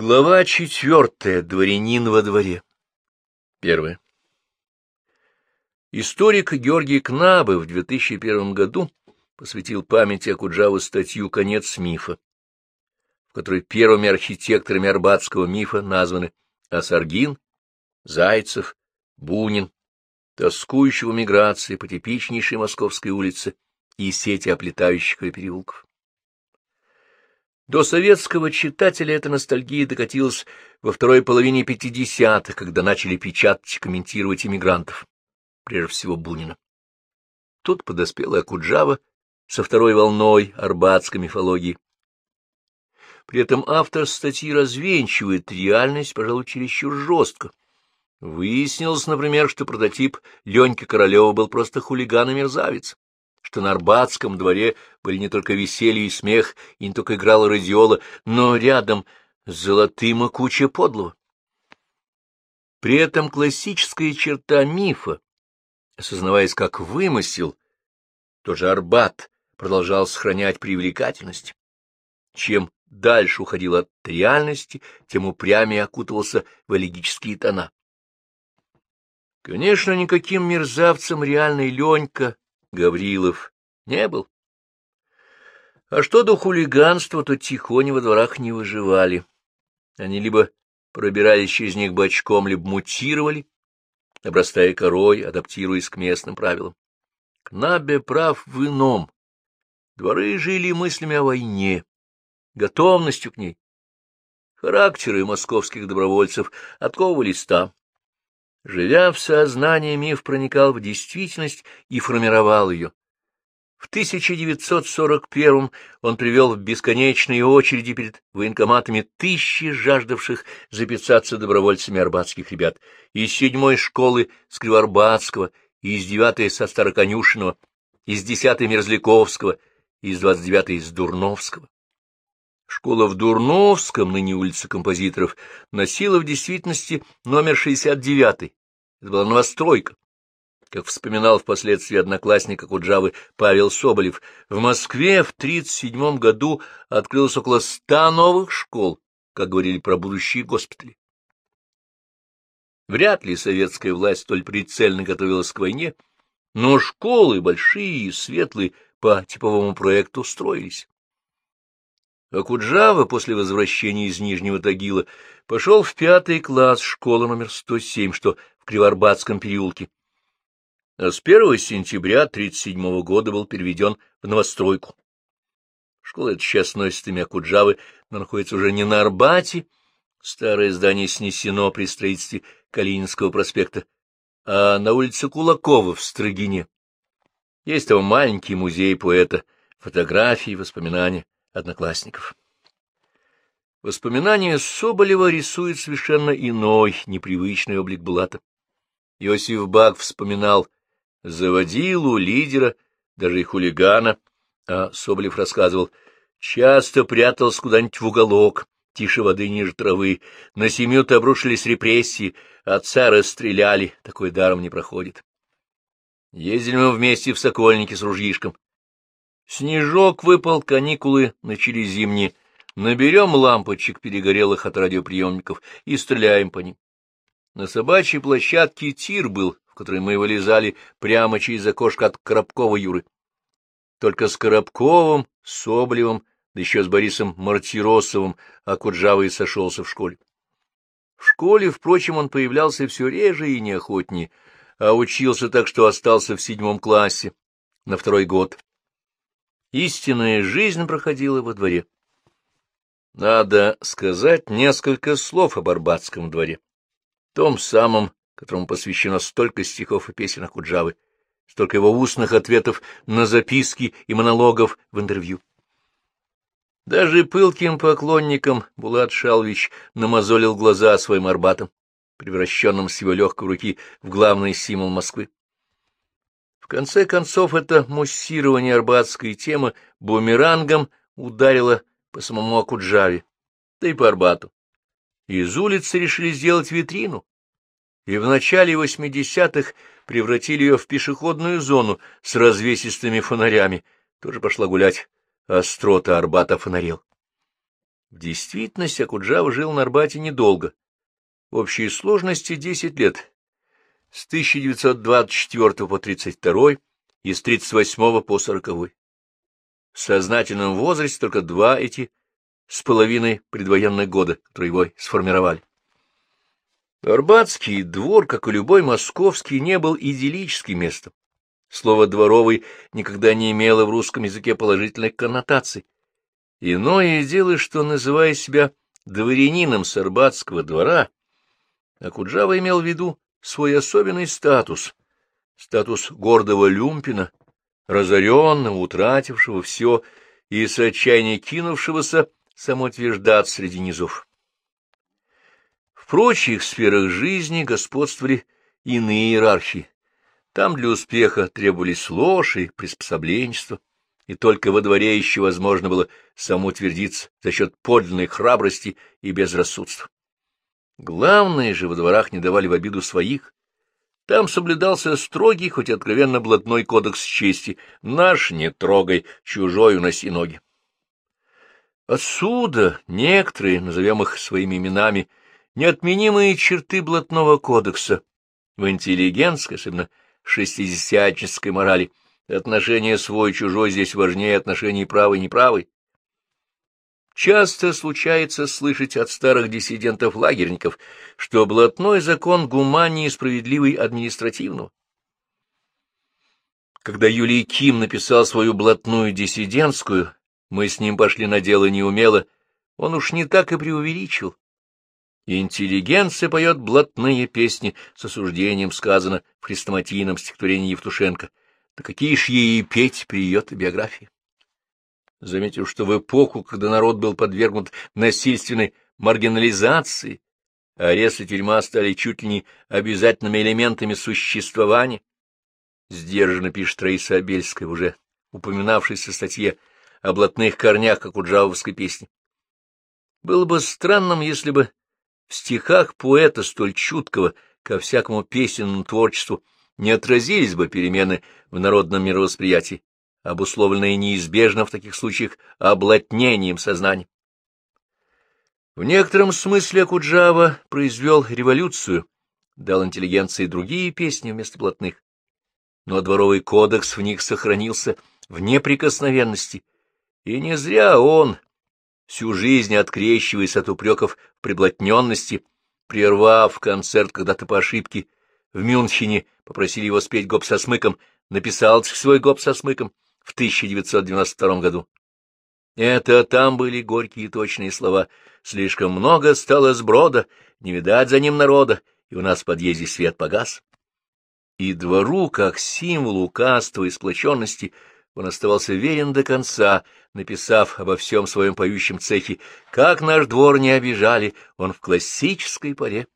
Глава четвертая. Дворянин во дворе. Первое. Историк Георгий Кнабы в 2001 году посвятил памяти Акуджавы статью «Конец мифа», в которой первыми архитекторами арбатского мифа названы Асаргин, Зайцев, Бунин, тоскующего миграции по типичнейшей московской улице и сети оплетающих ее переулков. До советского читателя эта ностальгия докатилась во второй половине 50-х, когда начали печатать и комментировать иммигрантов, прежде всего Бунина. Тут подоспела Акуджава со второй волной арбатской мифологии. При этом автор статьи развенчивает реальность, пожалуй, чересчур жестко. Выяснилось, например, что прототип Леньки Королева был просто хулиган и мерзавец что на Арбатском дворе были не только веселье и смех, и не только играла радиола, но рядом золотым и куча подлого. При этом классическая черта мифа, осознаваясь как вымысел, тоже Арбат продолжал сохранять привлекательность. Чем дальше уходил от реальности, тем упрямее окутывался в элегические тона. Конечно, никаким мерзавцем реальный Ленька Гаврилов не был. А что до хулиганства, то тихони во дворах не выживали. Они либо пробирались через них бочком, либо мутировали, обрастая корой, адаптируясь к местным правилам. Кнабе прав в ином. Дворы жили мыслями о войне, готовностью к ней. Характеры московских добровольцев отковывались там. Живя в сознании, миф проникал в действительность и формировал ее. В 1941 он привел в бесконечные очереди перед военкоматами тысячи жаждавших записаться добровольцами арбатских ребят из седьмой школы с Кривоарбатского, из девятой со Староконюшиного, из десятой Мерзляковского, из двадцать девятой из Дурновского. Школа в Дурновском, ныне улица композиторов, носила в действительности номер 69. Это была новостройка. Как вспоминал впоследствии одноклассник Акуджавы Павел Соболев, в Москве в 1937 году открылось около ста новых школ, как говорили про будущие госпитали. Вряд ли советская власть столь прицельно готовилась к войне, но школы, большие и светлые, по типовому проекту строились. Акуджава после возвращения из Нижнего Тагила пошел в пятый класс школы номер 107, что в Кривоарбатском переулке. А с 1 сентября 1937 года был переведен в новостройку. Школа эта сейчас носит имя Акуджавы, но находится уже не на Арбате, старое здание снесено при строительстве Калининского проспекта, а на улице Кулакова в Строгине. Есть там маленький музей поэта, фотографии, воспоминания одноклассников. Воспоминания Соболева рисуют совершенно иной, непривычный облик Булата. Иосиф Бак вспоминал заводилу, лидера, даже и хулигана, а Соболев рассказывал, часто прятался куда-нибудь в уголок, тише воды ниже травы, на семью-то обрушились репрессии, отца расстреляли, такой даром не проходит. Ездили мы вместе в Сокольники с ружьишком, Снежок выпал, каникулы начали зимние. Наберем лампочек, перегорелых от радиоприемников, и стреляем по ним. На собачьей площадке тир был, в который мы вылезали прямо через окошко от Коробкова Юры. Только с Коробковым, Соблевым, да еще с Борисом Мартиросовым Акуджавой сошелся в школе. В школе, впрочем, он появлялся все реже и неохотнее, а учился так, что остался в седьмом классе, на второй год. Истинная жизнь проходила во дворе. Надо сказать несколько слов об Арбатском дворе, том самом, которому посвящено столько стихов и песен Акуджавы, столько его устных ответов на записки и монологов в интервью. Даже пылким поклонникам Булат Шалвич намазолил глаза своим Арбатом, превращенным с его легкой руки в главный символ Москвы. В конце концов, это муссирование арбатской темы бумерангом ударило по самому Акуджаве, да и по Арбату. Из улицы решили сделать витрину, и в начале 80-х превратили ее в пешеходную зону с развесистыми фонарями. Тоже пошла гулять острота Арбата фонарел. В действительности Акуджава жил на Арбате недолго, в общей сложности десять лет, с 1924 по 32 и с 38 по 40. В сознательном возрасте только два эти с половиной предвоенных года, которые его сформировали. Арбатский двор, как и любой московский, не был идиллическим местом. Слово «дворовый» никогда не имело в русском языке положительной коннотации. Иное дело, что, называя себя дворянином Сарбатского двора, Акуджава имел в виду свой особенный статус, статус гордого люмпина, разоренного, утратившего все и с отчаяния кинувшегося самоутверждаться среди низов. В прочих сферах жизни господствовали иные иерархии. Там для успеха требовались ложь и приспособленчество, и только во дворе еще возможно было самоутвердиться за счет подлинной храбрости и безрассудства. Главное же во дворах не давали в обиду своих. Там соблюдался строгий, хоть откровенно блатной кодекс чести. Наш не трогай, чужой уноси ноги. Отсюда некоторые, назовем их своими именами, неотменимые черты блатного кодекса в интеллигентской, особенно шестидесятнической морали. Отношение свой-чужой здесь важнее отношений правый-неправый. Часто случается слышать от старых диссидентов-лагерников, что блатной закон гуманнее и справедливый административного. Когда Юлий Ким написал свою блатную диссидентскую, мы с ним пошли на дело неумело, он уж не так и преувеличил. Интеллигенция поет блатные песни, с осуждением сказано в хрестоматийном стихотворении Евтушенко. Да какие ж ей петь при ее биографии? Заметил, что в эпоху, когда народ был подвергнут насильственной маргинализации, арест и тюрьма стали чуть ли не обязательными элементами существования, сдержанно пишет Раиса Абельская, уже упоминавшейся в статье о блатных корнях, как у джавовской песни. Было бы странным, если бы в стихах поэта, столь чуткого ко всякому песенному творчеству, не отразились бы перемены в народном мировосприятии, обусловленное неизбежно в таких случаях облатнением сознания. В некотором смысле Акуджава произвел революцию, дал интеллигенции другие песни вместо блатных, но дворовый кодекс в них сохранился в неприкосновенности, и не зря он, всю жизнь открещиваясь от упреков приблотненности, прервав концерт когда-то по ошибке, в Мюнхене попросили его спеть гоп со смыком, написал свой гоп со смыком, в 1992 году. Это там были горькие точные слова. Слишком много стало сброда, не видать за ним народа, и у нас в подъезде свет погас. И двору, как символу каства и сплоченности, он оставался верен до конца, написав обо всем своем поющем цехе «Как наш двор не обижали, он в классической паре».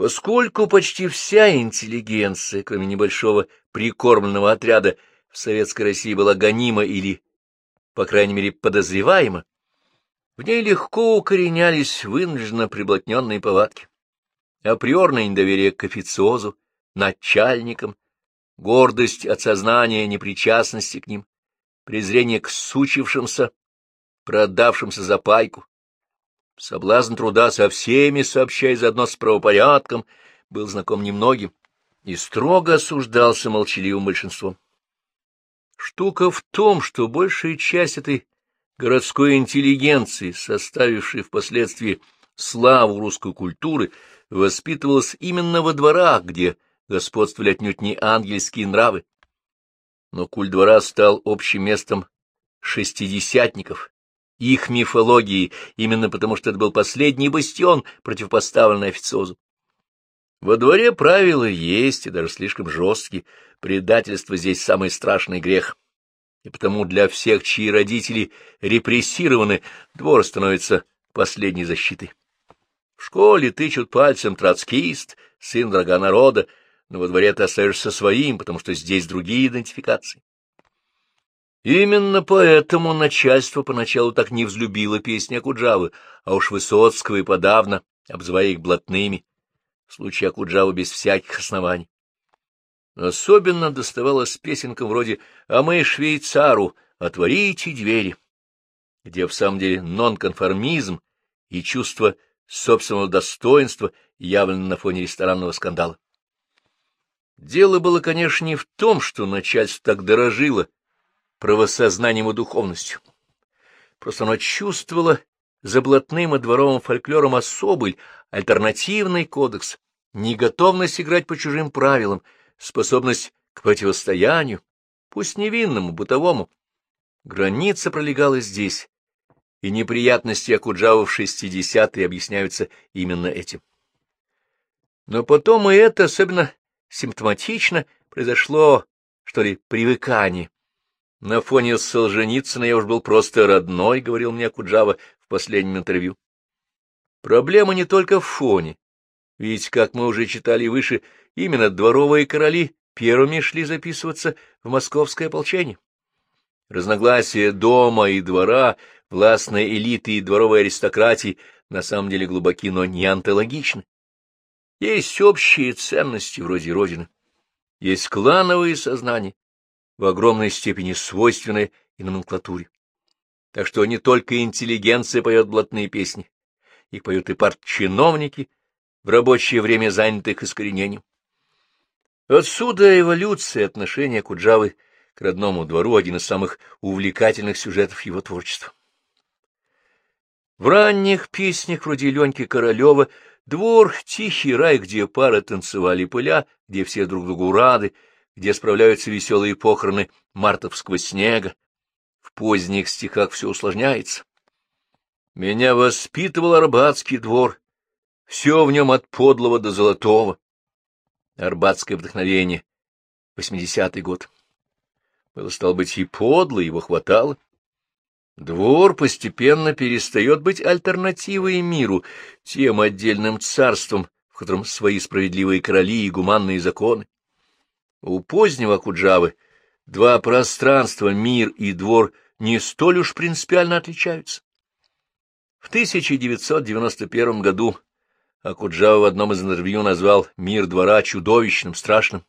Поскольку почти вся интеллигенция, кроме небольшого прикормленного отряда, в Советской России была гонима или, по крайней мере, подозреваема, в ней легко укоренялись вынужденно приблотненные повадки. Априорное недоверие к официозу, начальникам, гордость от сознания непричастности к ним, презрение к сучившимся, продавшимся за пайку, Соблазн труда со всеми, сообщая заодно с правопорядком, был знаком немногим и строго осуждался молчаливым большинством. Штука в том, что большая часть этой городской интеллигенции, составившей впоследствии славу русской культуры, воспитывалась именно во дворах, где господствовали отнюдь не ангельские нравы. Но культ двора стал общим местом шестидесятников, их мифологии, именно потому что это был последний бастион, противопоставленный официозу. Во дворе правила есть, и даже слишком жесткие. Предательство здесь самый страшный грех. И потому для всех, чьи родители репрессированы, двор становится последней защитой. В школе тычут пальцем троцкист, сын врага народа, но во дворе ты остаешься своим, потому что здесь другие идентификации. Именно поэтому начальство поначалу так не взлюбило песни Акуджавы, а уж Высоцкого и подавно, обзывая их блатными, в случае Акуджавы без всяких оснований. Особенно доставалось песенкам вроде «А мы швейцару, отворите двери». где в самом деле нонконформизм и чувство собственного достоинства явлены на фоне ресторанного скандала. Дело было, конечно, не в том, что начальство так дорожило правосознанием и духовностью. Просто оно чувствовало за блатным и дворовым фольклором особый, альтернативный кодекс, неготовность играть по чужим правилам, способность к противостоянию, пусть невинному, бытовому. Граница пролегала здесь, и неприятности Акуджава в шестидесятые объясняются именно этим. Но потом и это особенно симптоматично произошло, что ли, привыкание. На фоне Солженицына я уж был просто родной, — говорил мне Акуджава в последнем интервью. Проблема не только в фоне, ведь, как мы уже читали выше, именно дворовые короли первыми шли записываться в московское ополчение. Разногласия дома и двора, властной элиты и дворовой аристократии на самом деле глубоки, но не антологичны. Есть общие ценности вроде Родины, есть клановые сознания, в огромной степени свойственные и номенклатуре. Так что не только интеллигенция поет блатные песни, их поют и партчиновники, в рабочее время занятых искоренением. Отсюда эволюция отношения Куджавы к родному двору, один из самых увлекательных сюжетов его творчества. В ранних песнях вроде Леньки Королева двор — тихий рай, где пары танцевали пыля, где все друг другу рады, где справляются веселые похороны мартовского снега. В поздних стихах все усложняется. Меня воспитывал Арбатский двор, все в нем от подлого до золотого. Арбатское вдохновение, восьмидесятый год. Было, стало быть, и подло, его хватало. Двор постепенно перестает быть альтернативой миру, тем отдельным царством, в котором свои справедливые короли и гуманные законы. У позднего Куджавы два пространства, мир и двор, не столь уж принципиально отличаются. В 1991 году Акуджава в одном из интервью назвал мир двора чудовищным, страшным.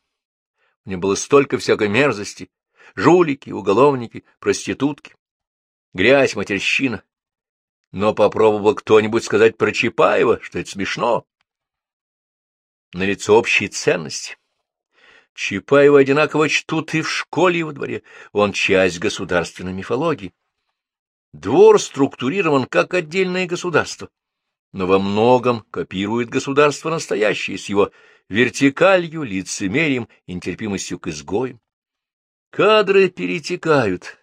В нем было столько всякой мерзости — жулики, уголовники, проститутки, грязь, матерщина. Но попробовал кто-нибудь сказать про Чапаева, что это смешно. Налицо общие ценности. Чапаева одинаково чтут и в школе, и во дворе. Он часть государственной мифологии. Двор структурирован как отдельное государство, но во многом копирует государство настоящее с его вертикалью, лицемерием нетерпимостью к изгоям. Кадры перетекают.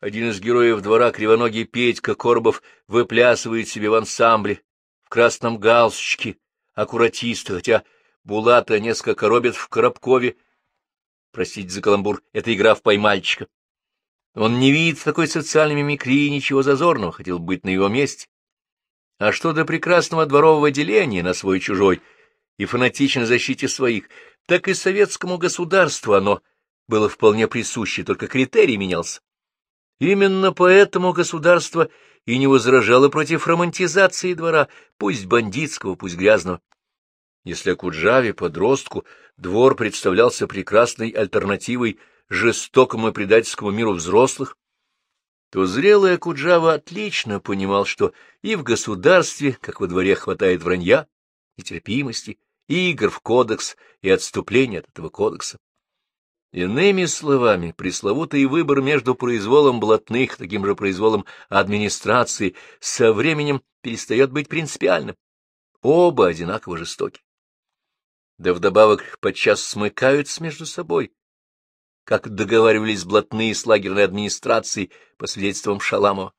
Один из героев двора, кривоногий Петька Коробов, выплясывает себе в ансамбле, в красном галстучке, аккуратиста, хотя Булата несколько коробит в Коробкове. Простите за каламбур, это игра в поймальчика. Он не видит в такой социальной мимикрии ничего зазорного, хотел быть на его месте. А что до прекрасного дворового деления на свой-чужой и фанатичной защите своих, так и советскому государству оно было вполне присуще, только критерий менялся. Именно поэтому государство и не возражало против романтизации двора, пусть бандитского, пусть грязного. Если Акуджаве, подростку, двор представлялся прекрасной альтернативой жестокому и предательскому миру взрослых, то зрелый Акуджава отлично понимал, что и в государстве, как во дворе, хватает вранья, нетерпимости, игр в кодекс и отступления от этого кодекса. Иными словами, пресловутый выбор между произволом блатных, таким же произволом администрации, со временем перестает быть принципиальным. Оба одинаково жестоки да вдобавок подчас смыкаются между собой, как договаривались блатные с лагерной администрацией по свидетельствам Шаламова.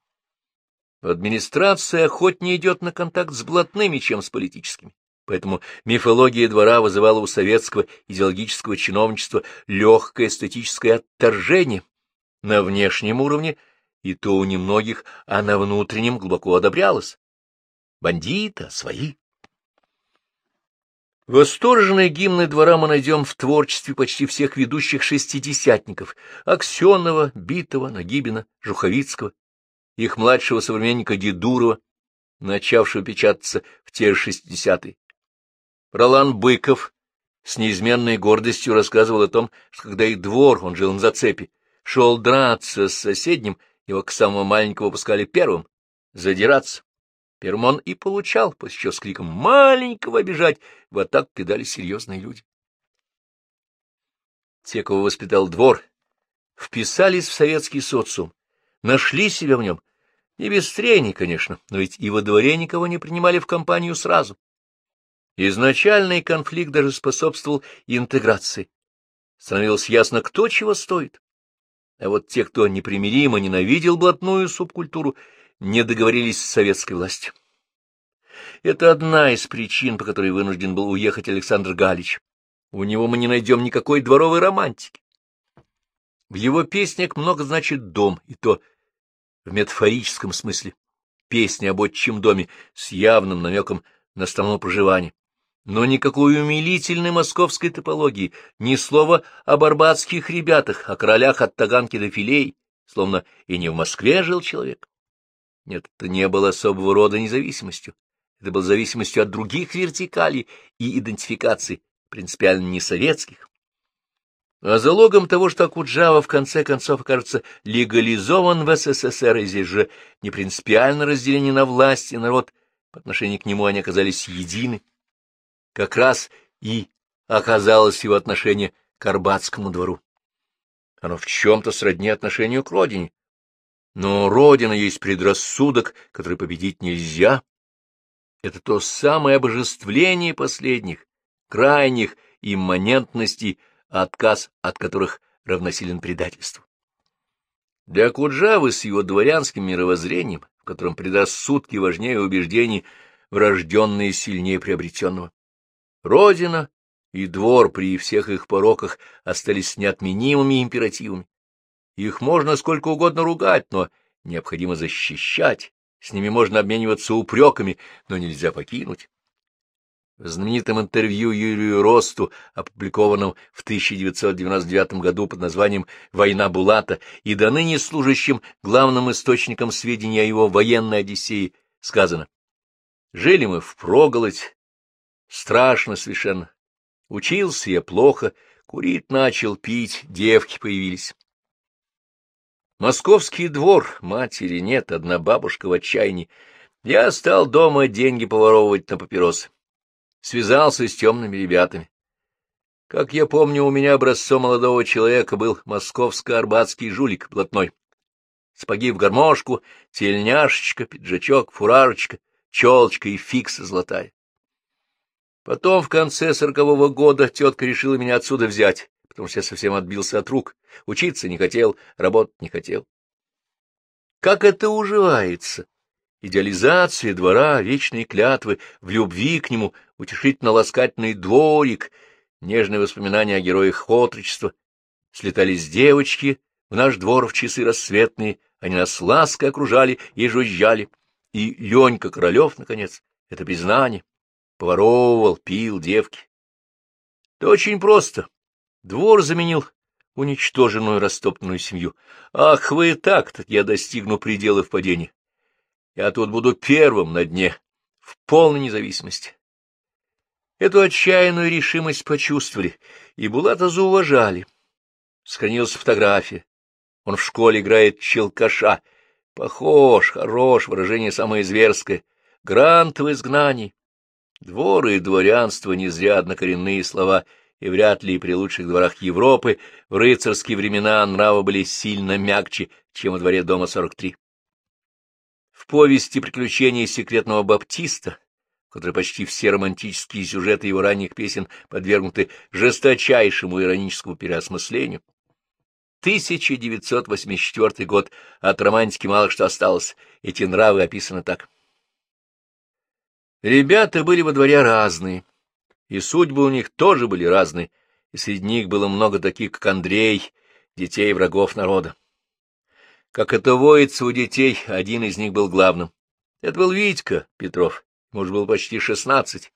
Администрация охотнее идет на контакт с блатными, чем с политическими. Поэтому мифология двора вызывала у советского идеологического чиновничества легкое эстетическое отторжение на внешнем уровне, и то у немногих, а на внутреннем глубоко одобрялось. Бандита, свои. Восторженные гимны двора мы найдем в творчестве почти всех ведущих шестидесятников — Аксенова, Битова, Нагибина, Жуховицкого, их младшего современника Дедурова, начавшего печататься в те же шестидесятые. Ролан Быков с неизменной гордостью рассказывал о том, что когда их двор, он жил на зацепе, шел драться с соседним, его к самому маленькому пускали первым, задираться. Первым он и получал, после с криком «маленького обижать» в атаку кидали серьезные люди. Те, кого воспитал двор, вписались в советский социум, нашли себя в нем. Не без трений, конечно, но ведь и во дворе никого не принимали в компанию сразу. Изначальный конфликт даже способствовал интеграции. Становилось ясно, кто чего стоит. А вот те, кто непримиримо ненавидел блатную субкультуру, не договорились с советской властью. Это одна из причин, по которой вынужден был уехать Александр Галич. У него мы не найдем никакой дворовой романтики. В его песнях много значит дом, и то в метафорическом смысле. Песня об отчим доме с явным намеком на страну проживания но никакой умилительной московской топологии, ни слова о барбатских ребятах, о королях от Таганки до Филей, словно и не в Москве жил человек. Нет, это не было особого рода независимостью, это было зависимостью от других вертикалей и идентификаций, принципиально не советских. А залогом того, что Акуджава в конце концов окажется легализован в СССР, и здесь же не принципиально разделение на власть и народ, по отношению к нему они оказались едины, как раз и оказалось его отношение к Арбатскому двору. Оно в чем-то сродни отношению к родине. Но родина есть предрассудок, который победить нельзя. Это то самое обожествление последних, крайних имманентностей, отказ от которых равносилен предательству. Для Куджавы с его дворянским мировоззрением, в котором предрассудки важнее убеждений, врожденные сильнее приобретенного. Родина и двор при всех их пороках остались неотменимыми императивами. Их можно сколько угодно ругать, но необходимо защищать, с ними можно обмениваться упреками, но нельзя покинуть. В знаменитом интервью Юрию Росту, опубликованном в 1999 году под названием «Война Булата» и до ныне служащим главным источником сведений о его военной Одиссее, сказано «Жили мы впроголодь, Страшно совершенно. Учился я плохо, курить начал, пить, девки появились. Московский двор, матери нет, одна бабушка в отчаянии. Я стал дома деньги поворовывать на папиросы. Связался с темными ребятами. Как я помню, у меня образцом молодого человека был московско-арбатский жулик блатной. Спаги в гармошку, тельняшечка, пиджачок, фуражечка, челочка и фикса золотая. Потом, в конце сорокового года, тетка решила меня отсюда взять, потому что я совсем отбился от рук, учиться не хотел, работать не хотел. Как это уживается? Идеализация двора, вечные клятвы, в любви к нему, утешительно-ласкательный дворик, нежные воспоминания о героях отрочества. Слетались девочки в наш двор в часы рассветные, они нас лаской окружали и жужжали. И Ленька Королев, наконец, это признание поворовывал, пил девки. Да очень просто. Двор заменил уничтоженную растоптанную семью. Ах, вы так, так я достигну предела впадения. Я тут буду первым на дне, в полной независимости. Эту отчаянную решимость почувствовали, и Булата зауважали. Сохранилась фотография. Он в школе играет челкаша. Похож, хорош, выражение самое зверское. Грант в изгнании. Двор и дворянство не зря однокоренные слова, и вряд ли при лучших дворах Европы в рыцарские времена нравы были сильно мягче, чем во дворе дома 43. В повести «Приключения секретного баптиста», в которой почти все романтические сюжеты его ранних песен подвергнуты жесточайшему ироническому переосмыслению, 1984 год, от романтики мало что осталось, эти нравы описаны так. Ребята были во дворе разные, и судьбы у них тоже были разные, и среди них было много таких, как Андрей, детей врагов народа. Как это воится у детей, один из них был главным. Это был Витька Петров, ему уже было почти шестнадцать,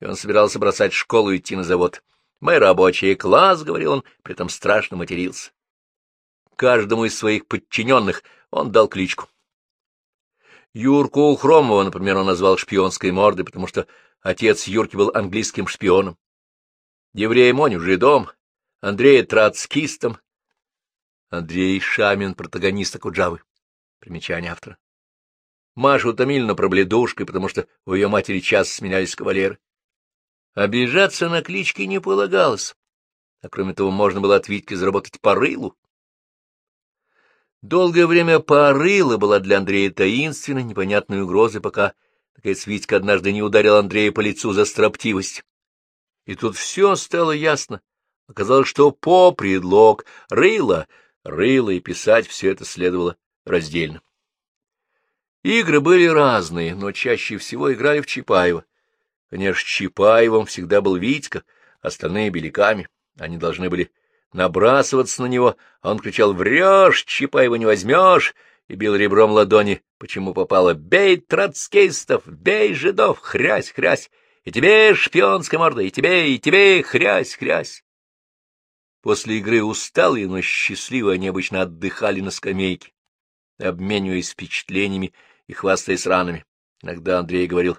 и он собирался бросать школу и идти на завод. «Мы рабочий класс», — говорил он, при этом страшно матерился. Каждому из своих подчиненных он дал кличку. Юрку Хромова, например, он назвал шпионской мордой, потому что отец Юрки был английским шпионом. Еврея Моню — жидом, Андрея — троцкистом, Андрей Шамин — протагонист Акуджавы. Примечание автора. Маша утомильно пробледушкой, потому что у ее матери час сменялись кавалеры. Обижаться на клички не полагалось, а кроме того можно было от Витьки заработать по рылу. Долгое время порыла была для Андрея таинственной, непонятной угрозой, пока, наконец, Витька однажды не ударил Андрея по лицу за строптивость. И тут все стало ясно. Оказалось, что по предлог рыла, рыла и писать все это следовало раздельно. Игры были разные, но чаще всего играли в Чапаева. Конечно, Чапаевым всегда был Витька, остальные — беляками. Они должны были набрасываться на него, а он кричал «Врешь, Чапаева не возьмешь!» и бил ребром ладони, почему попало «Бей троцкистов! Бей жидов! Хрясь, хрясь! И тебе, шпионская морда, и тебе, и тебе, хрясь, хрясь!» После игры усталые, но счастливые они обычно отдыхали на скамейке, обмениваясь впечатлениями и хвастаясь ранами. Иногда Андрей говорил,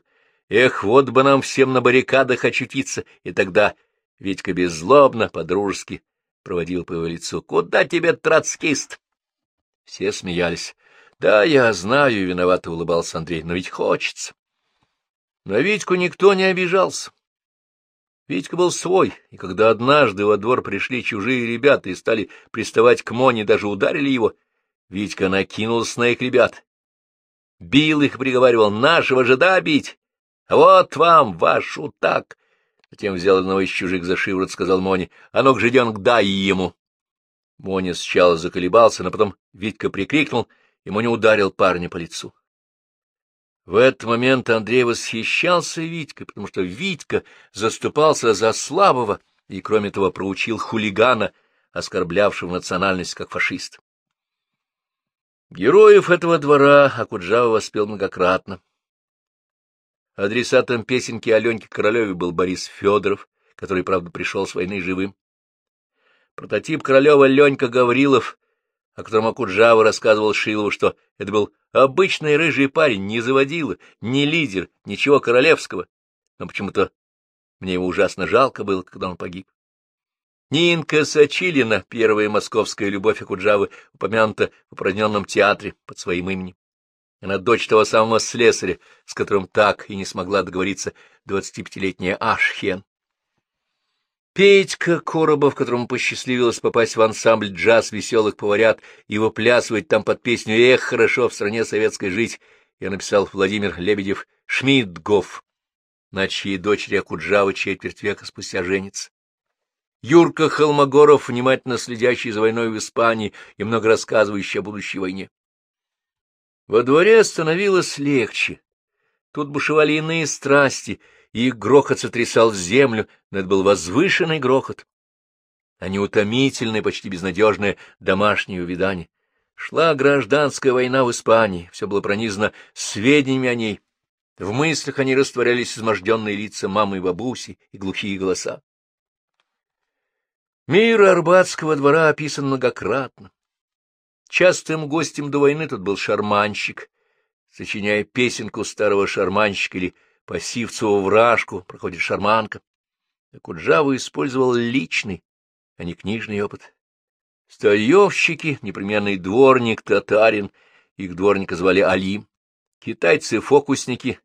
«Эх, вот бы нам всем на баррикадах очутиться!» И тогда Витька беззлобно, по-дружески проводил по его лицу. — Куда тебе, троцкист? Все смеялись. — Да, я знаю, — виновато улыбался Андрей, — но ведь хочется. На Витьку никто не обижался. Витька был свой, и когда однажды во двор пришли чужие ребята и стали приставать к Моне, даже ударили его, Витька накинулся на их ребят. Бил их, приговаривал, нашего же да бить. Вот вам, вашу так. Затем взял одного из чужих за шиворот, сказал Моне, — А ну-ка, жиденок, дай ему. Моня сначала заколебался, но потом Витька прикрикнул, и Моня ударил парня по лицу. В этот момент Андрей восхищался Витькой, потому что Витька заступался за слабого и, кроме того, проучил хулигана, оскорблявшего национальность как фашист. Героев этого двора Акуджава воспел многократно. Адресатом песенки Аленьки Королеве был Борис Федоров, который, правда, пришел с войны живым. Прототип Королева Ленька Гаврилов, о котором Акуджава рассказывал Шилову, что это был обычный рыжий парень, не заводила, не лидер, ничего королевского. Но почему-то мне его ужасно жалко было, когда он погиб. Нинка Сачилина, первая московская любовь Акуджавы, упомянута в упраздненном театре под своим именем. Она дочь того самого слесаря, с которым так и не смогла договориться двадцатипятилетняя Ашхен. Петька Коробов, которому посчастливилось попасть в ансамбль джаз веселых поварят и выплясывать там под песню «Эх, хорошо в стране советской жить», я написал Владимир Лебедев Шмидтгоф, на чьей дочери Акуджава четверть века спустя женится. Юрка Холмогоров, внимательно следящий за войной в Испании и много рассказывающий о будущей войне. Во дворе становилось легче. Тут бушевали иные страсти, и грохот сотрясал землю, но это был возвышенный грохот, а не почти безнадежное домашнее увядание. Шла гражданская война в Испании, все было пронизано сведениями о ней. В мыслях они растворялись изможденные лица мамы и бабуси и глухие голоса. Мир Арбатского двора описан многократно. Частым гостем до войны тут был шарманщик. Сочиняя песенку старого шарманщика или пассивцеву вражку, проходит шарманка. Куджава использовал личный, а не книжный опыт. Старьевщики, непременный дворник, татарин, их дворника звали Алим, китайцы-фокусники.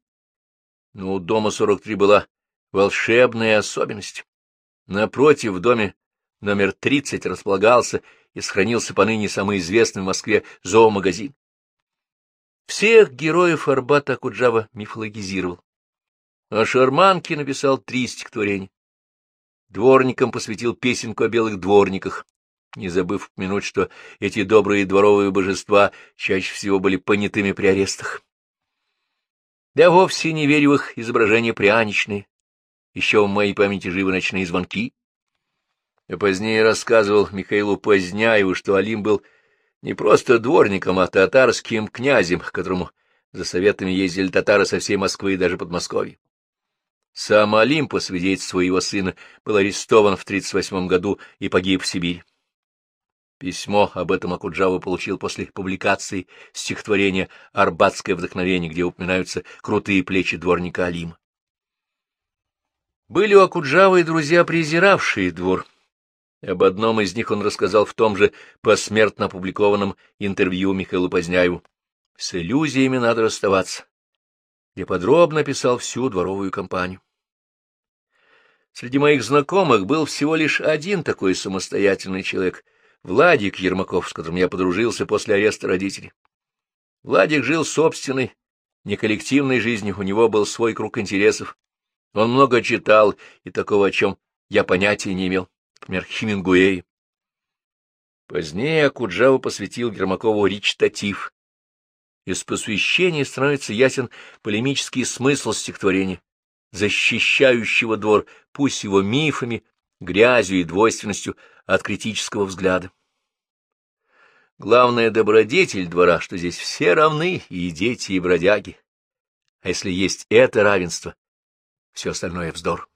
Но у дома 43 была волшебная особенность. Напротив, в доме номер 30 располагался и сохранился поныне самый известный в Москве зоомагазин. Всех героев Арбата Акуджава мифологизировал. А Шарманке написал три стихотворения. Дворникам посвятил песенку о белых дворниках, не забыв упомянуть, что эти добрые дворовые божества чаще всего были понятыми при арестах. Я вовсе не верю в их изображения пряничные. Еще в моей памяти живы ночные звонки, я позднее рассказывал Михаилу Поздняеву, что Алим был не просто дворником, а татарским князем, к которому за советами ездили татары со всей Москвы и даже Подмосковья. Сам Алим, по свидетельству его сына, был арестован в 1938 году и погиб в Сибири. Письмо об этом Акуджава получил после публикации стихотворения «Арбатское вдохновение», где упоминаются крутые плечи дворника Алима. Были у Акуджавы и друзья, презиравшие двор. Об одном из них он рассказал в том же посмертно опубликованном интервью Михаилу Поздняеву. С иллюзиями надо расставаться, где подробно писал всю дворовую кампанию. Среди моих знакомых был всего лишь один такой самостоятельный человек — Владик Ермаков, с которым я подружился после ареста родителей. Владик жил собственной, не коллективной жизнью, у него был свой круг интересов. Он много читал, и такого, о чем я понятия не имел, например, Хемингуэй. Позднее Акуджава посвятил Ермакову речитатив. Из посвящения становится ясен полемический смысл стихотворения защищающего двор, пусть его мифами, грязью и двойственностью от критического взгляда. Главная добродетель двора, что здесь все равны, и дети, и бродяги. А если есть это равенство, все остальное вздор.